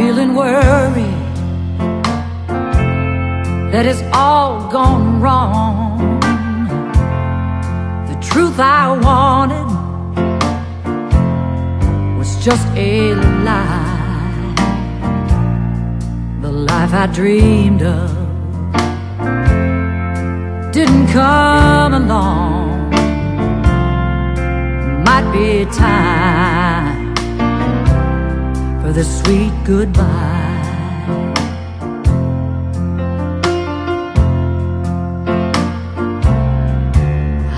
feeling worried that it's all gone wrong. The truth I wanted was just a lie. The life I dreamed of didn't come along. Might be time the sweet goodbye.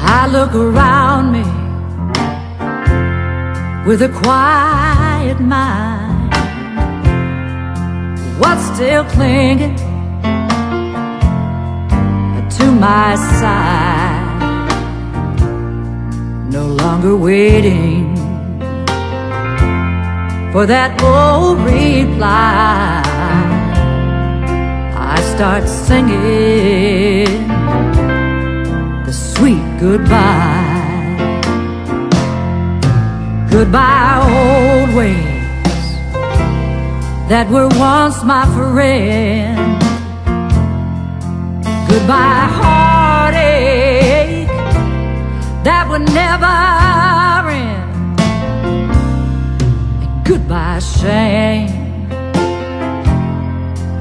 I look around me with a quiet mind. What's still clinging to my side? No longer waiting for that old reply. I start singing the sweet goodbye. Goodbye, old ways that were once my friend. Goodbye, heartache that would never shame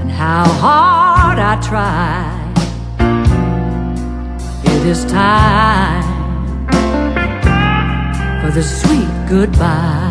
and how hard I tried it is time for the sweet goodbye.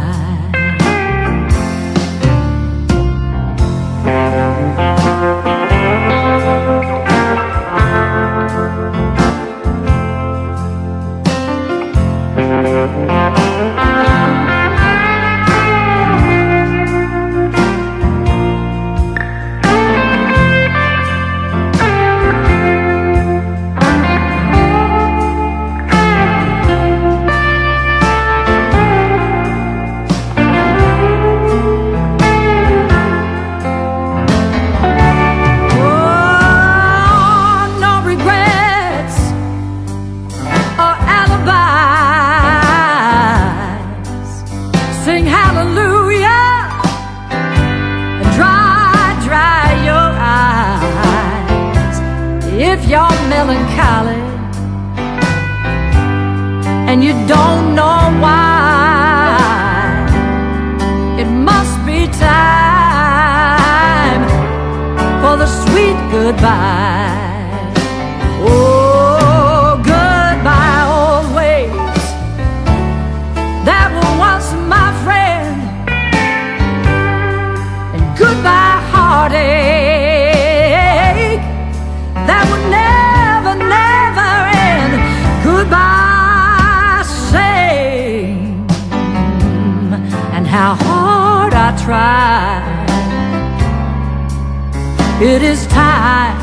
And you don't know why, it must be time for the sweet goodbye. How hard I tried. It is time,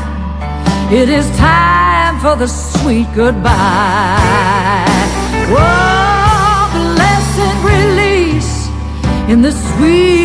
it is time for the sweet goodbye. Oh, blessed release in the sweet